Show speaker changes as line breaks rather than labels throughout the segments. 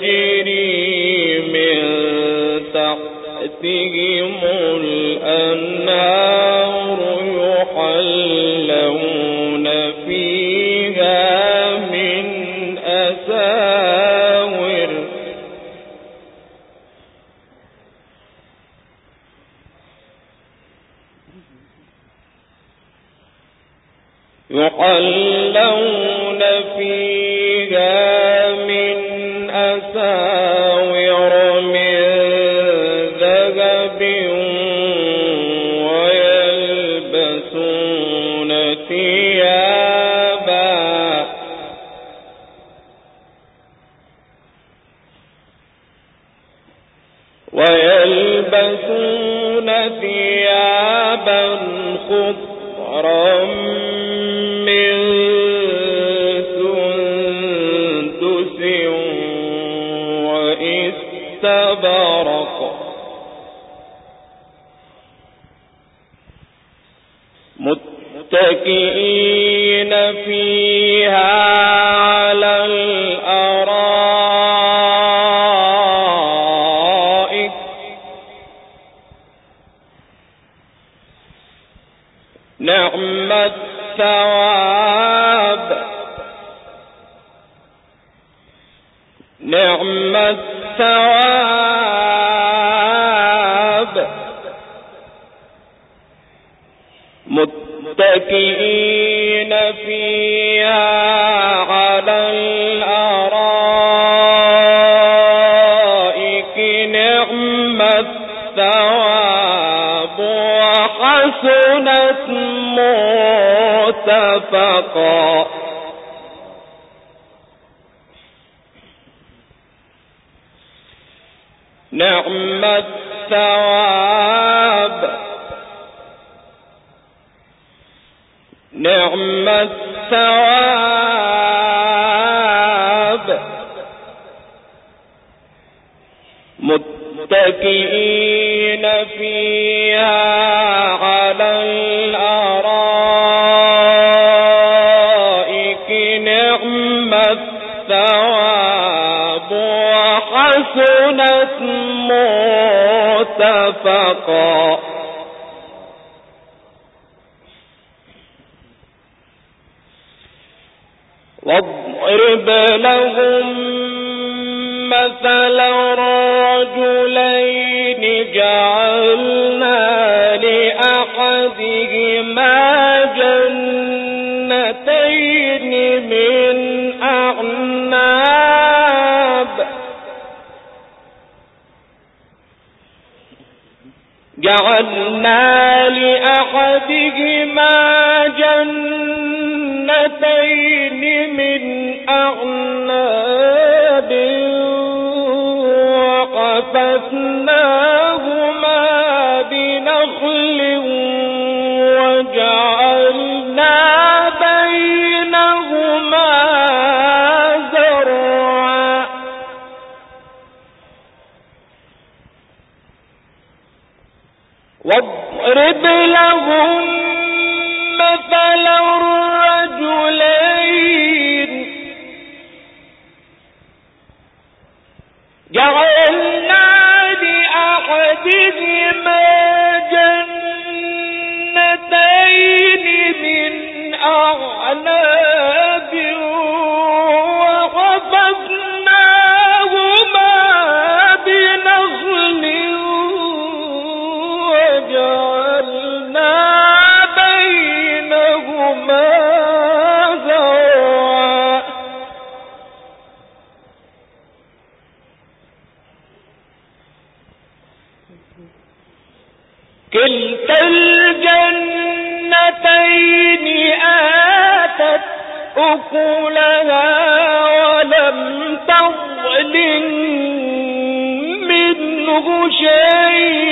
تجري من تحتهم الأنهار يحلون نعم الثواب. متكئين فيها على الأرائك نعم الثواب وحسنت مرتفقا جنتين من أعناب. جعلنا لأحدهما جنتين من أعناب. وقففناهما واضرب لهم مثل جعلنا لأحدهما جنتين من أعناب كلتا الجنتين آتت أكلها ولم تظلم منه شيئا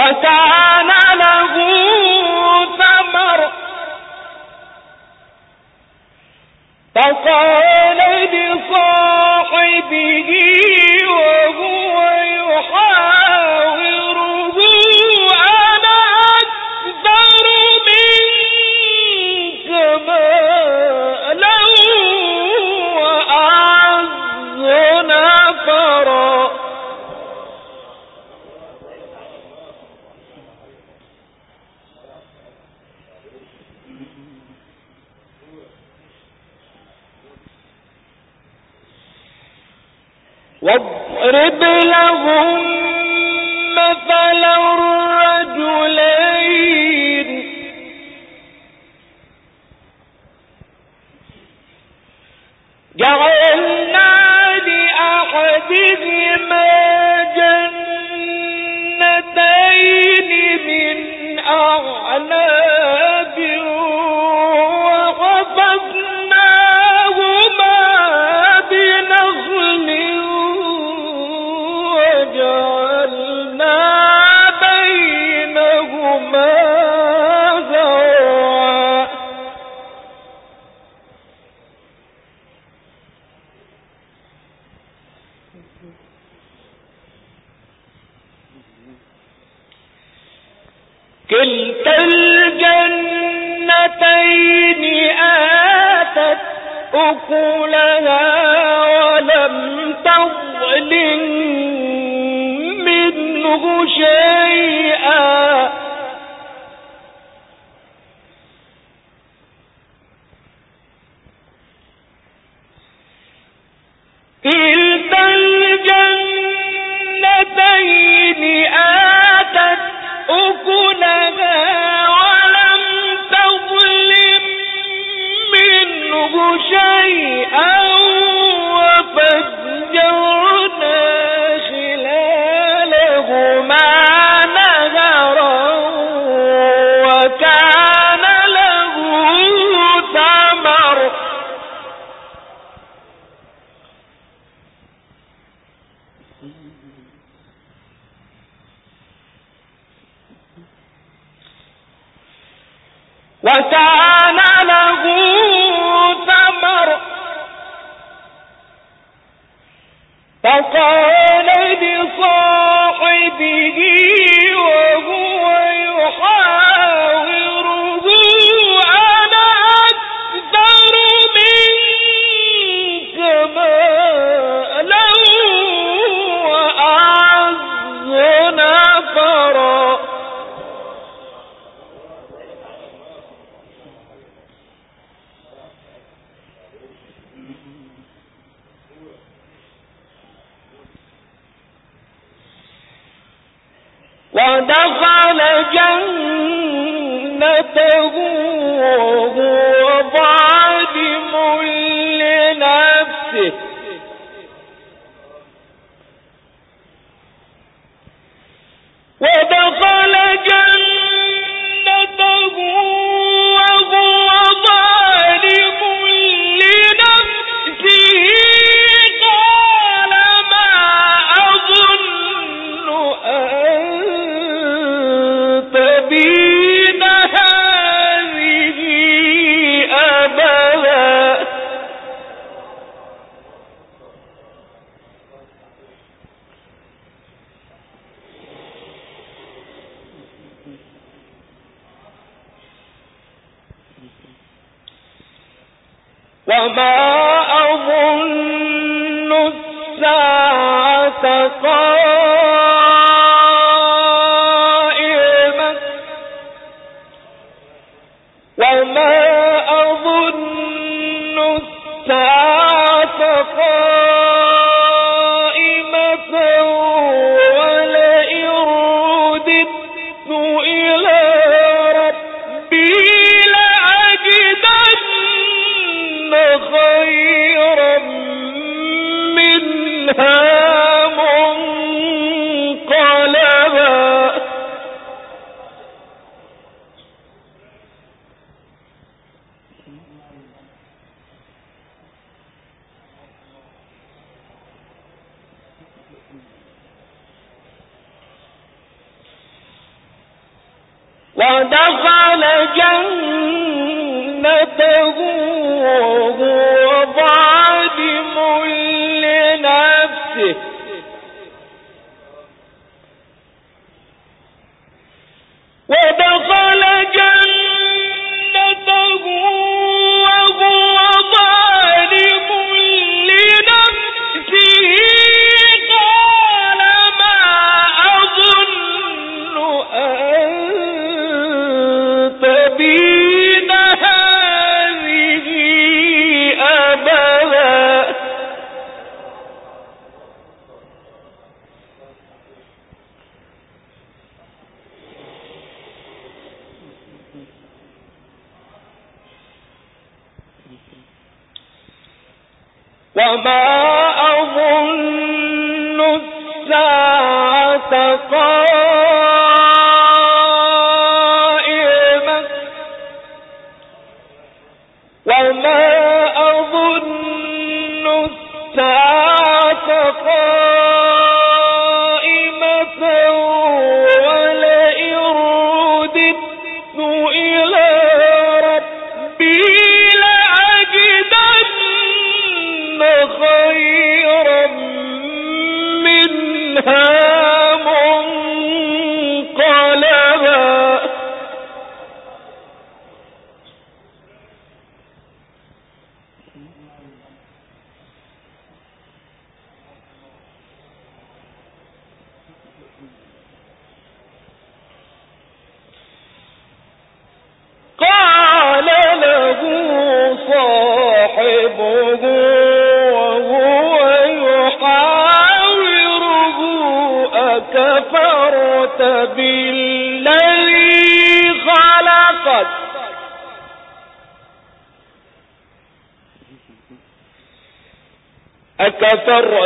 وكان له ثمر. فقال لصاحبه وهو واضرب لهم مثلا الرجلين جعلنا لأحدهما جنتين من أعناب كلتا الجنتين آتت أكلها ولم تظلم منه شيئا. كلتا الجنتين آتت أكلها شيئا. وكان له ثمر. فقال لصاحبه mercy. ودخل أكفرت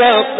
جنتك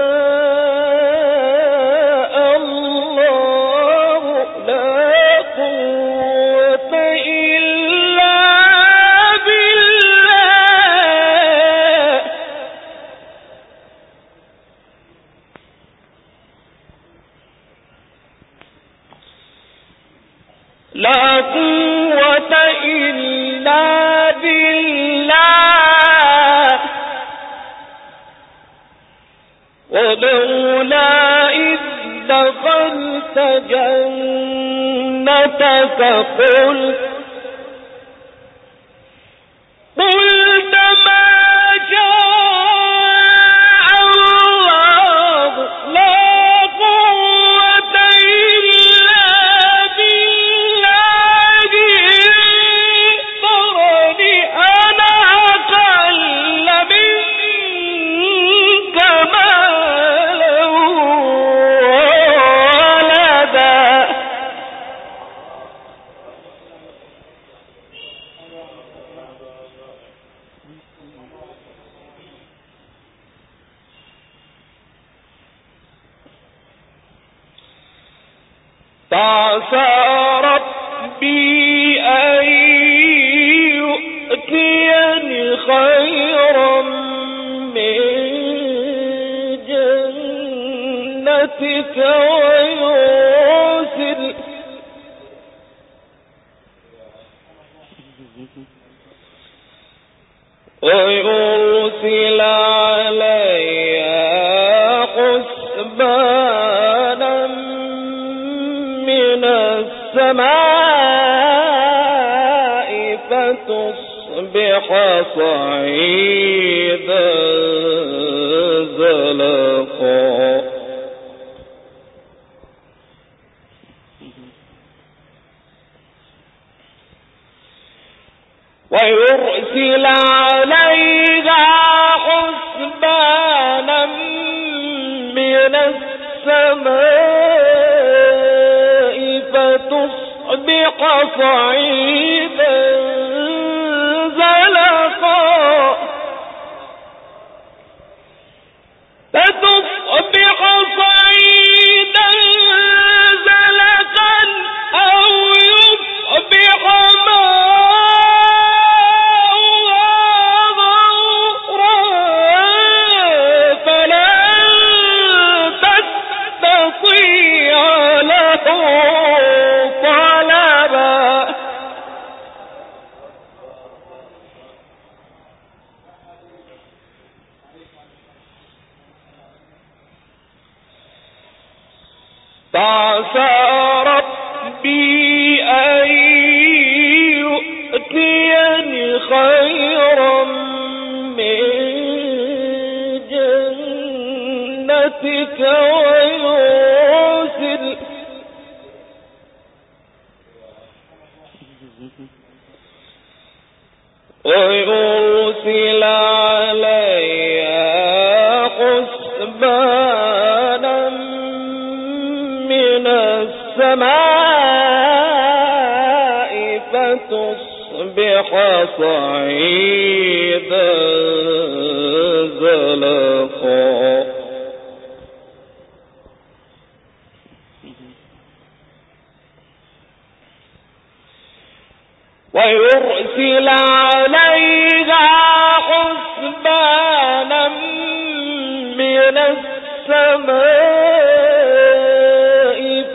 جنتك قل عليها حسبانا من السماء فتصبح فتصبح صعيدا زلقا. ويرسل عليها حسبانا من السماء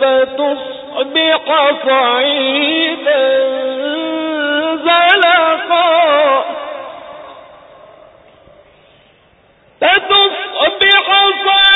فتصبح صعيدا فتصبح صعيدا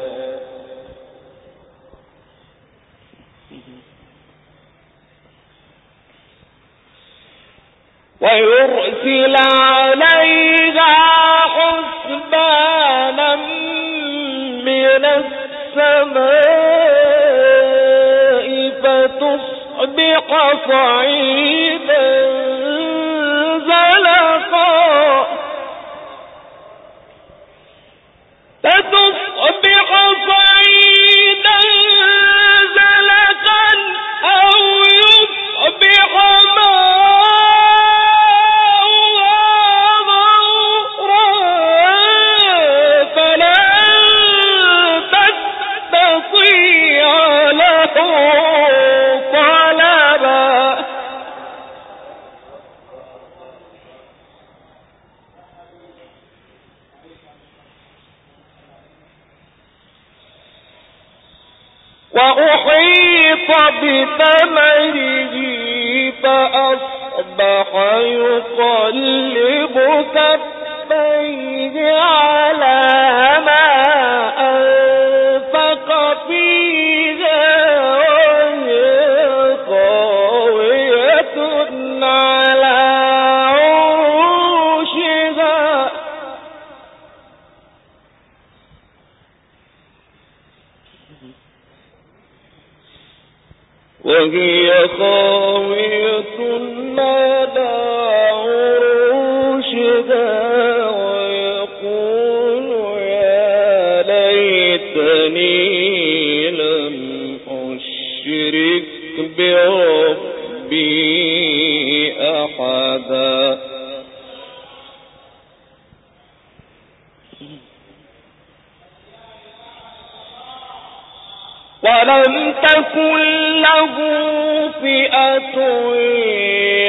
ويرسل عليها حسبانا من السماء فتصبح صعيدا زلقا. وأحيط بثمره فأصبح يقلب كفيه على ما بربي أحدا. ولم تكن له فئة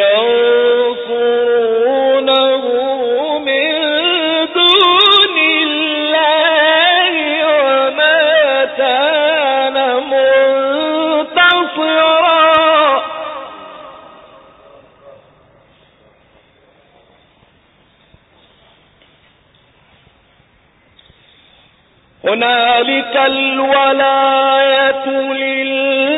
ينصرونه هنالك الولاية لله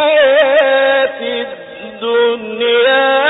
الحياة الدنيا.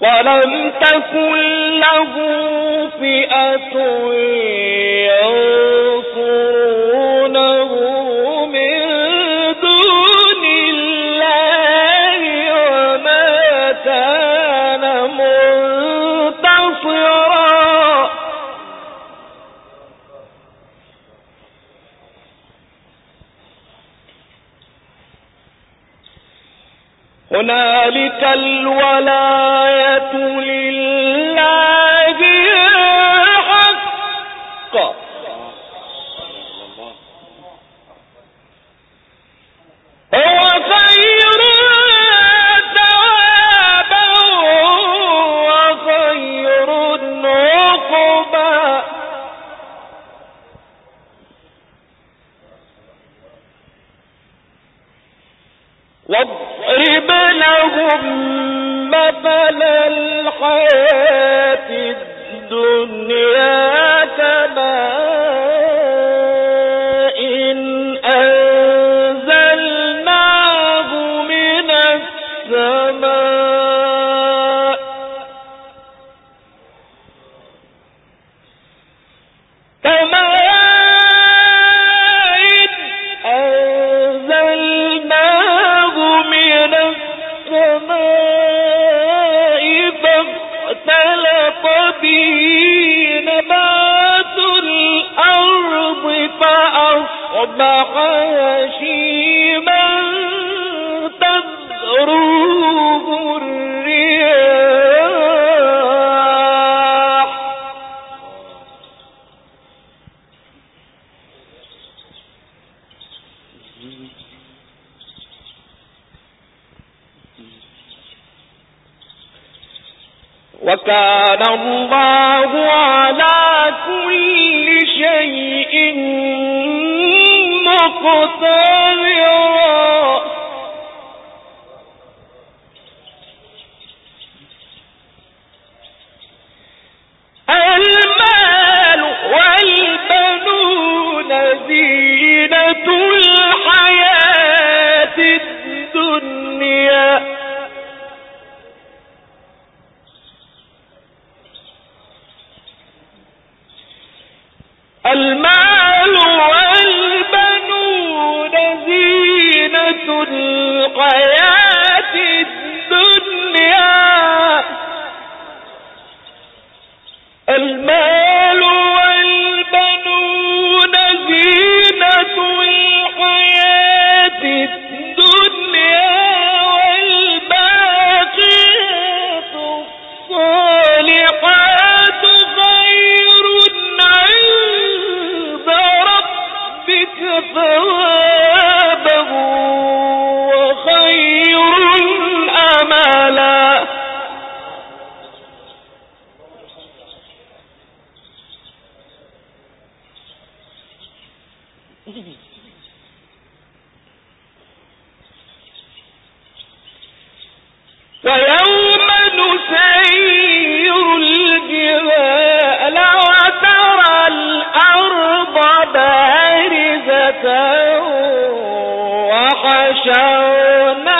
ولم تكن له فئة ينصر تلك الولاية ثم بل الحياة الدنيا. القيامة وحشرنا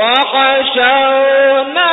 وحشرنا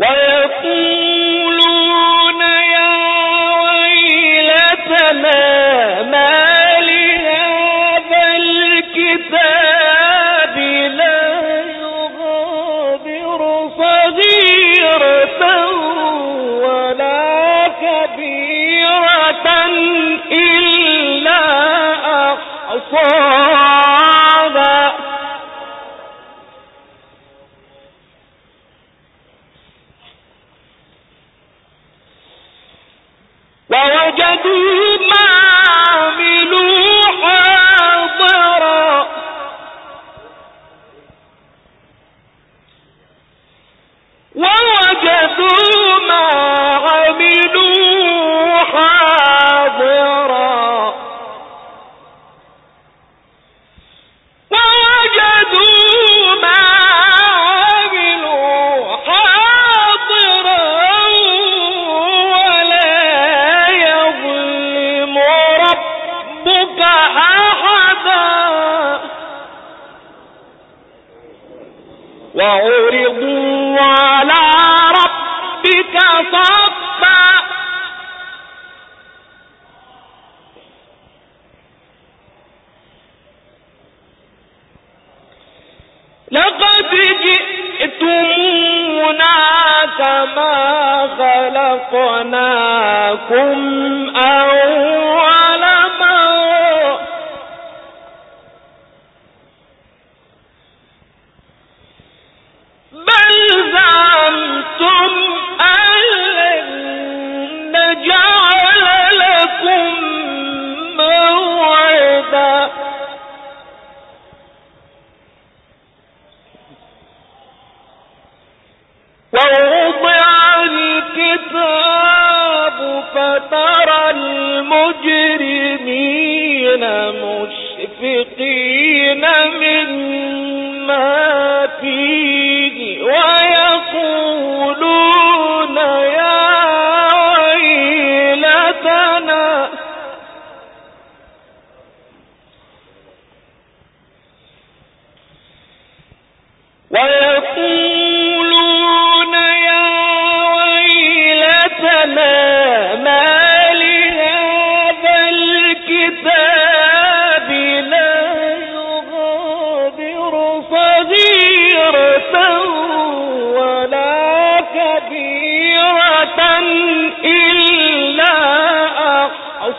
وَإِنْ كما خلقناكم أول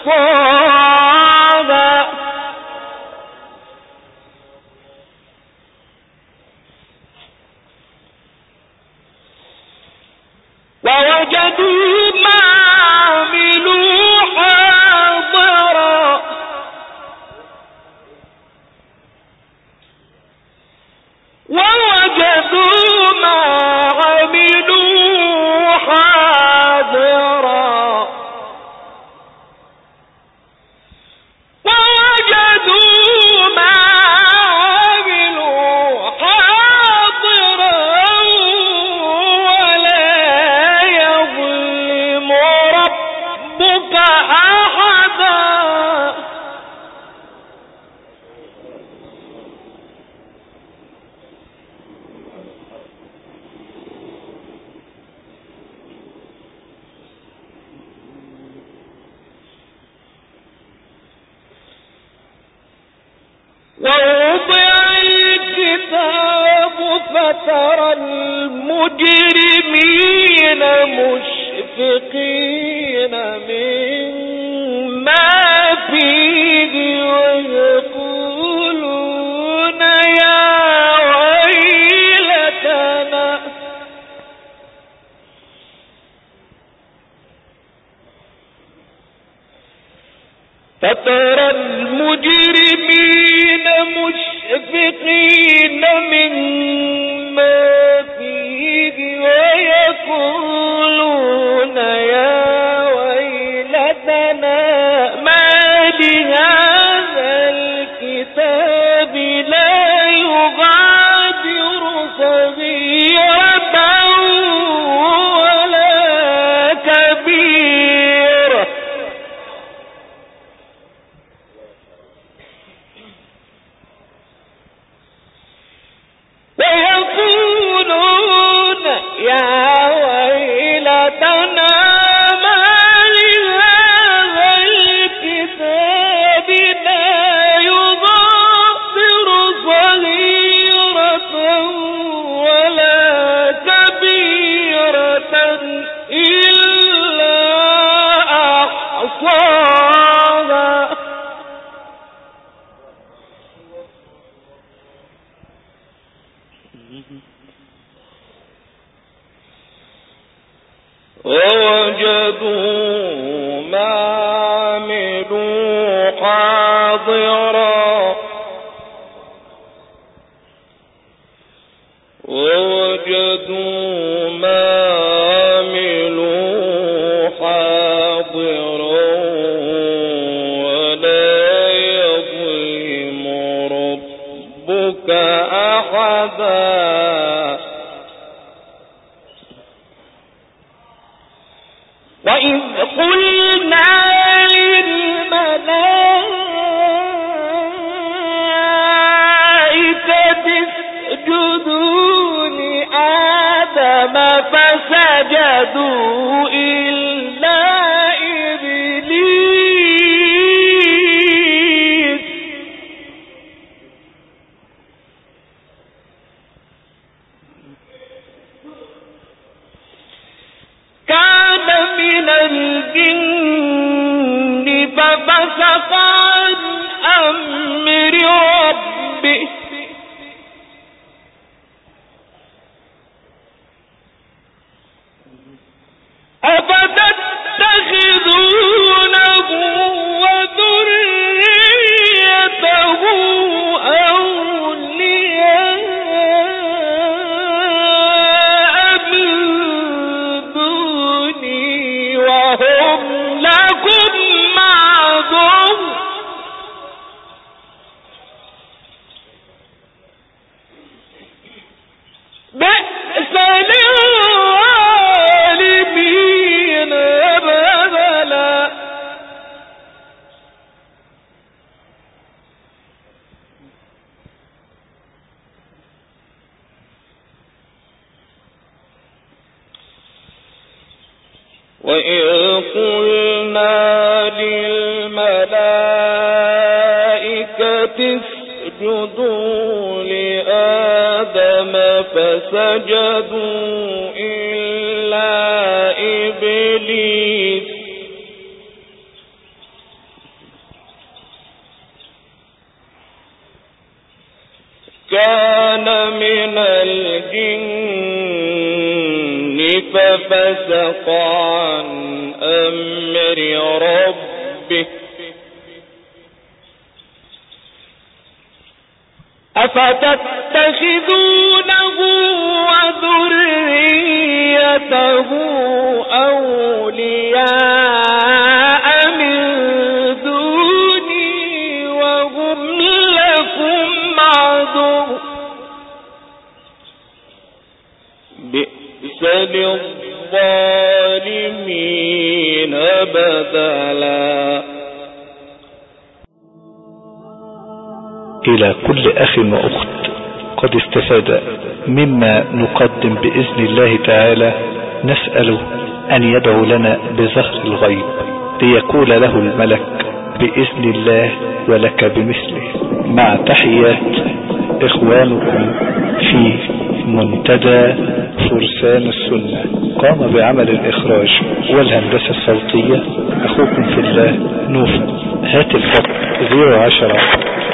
for فترى المجرمين مشفقين مما فيه ويقولون يا وجدوا فزادوا بدلا
إلى كل أخ وأخت قد استفاد مما نقدم بإذن الله تعالى نسأل أن يدعو لنا بزهر الغيب ليقول له الملك بإذن الله ولك بمثله. مع تحيات إخوانكم في منتدى فرسان السنة. قام بعمل الإخراج والهندسة الصوتية. أخوكم في الله نوفا هات الخط 010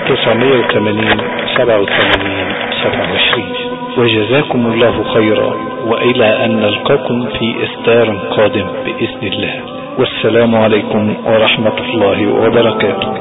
980 87 27 وجزاكم الله خيرا وإلى أن نلقاكم في إصدار قادم بإذن الله. والسلام عليكم ورحمة الله وبركاته.